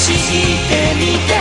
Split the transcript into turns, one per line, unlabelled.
してみて」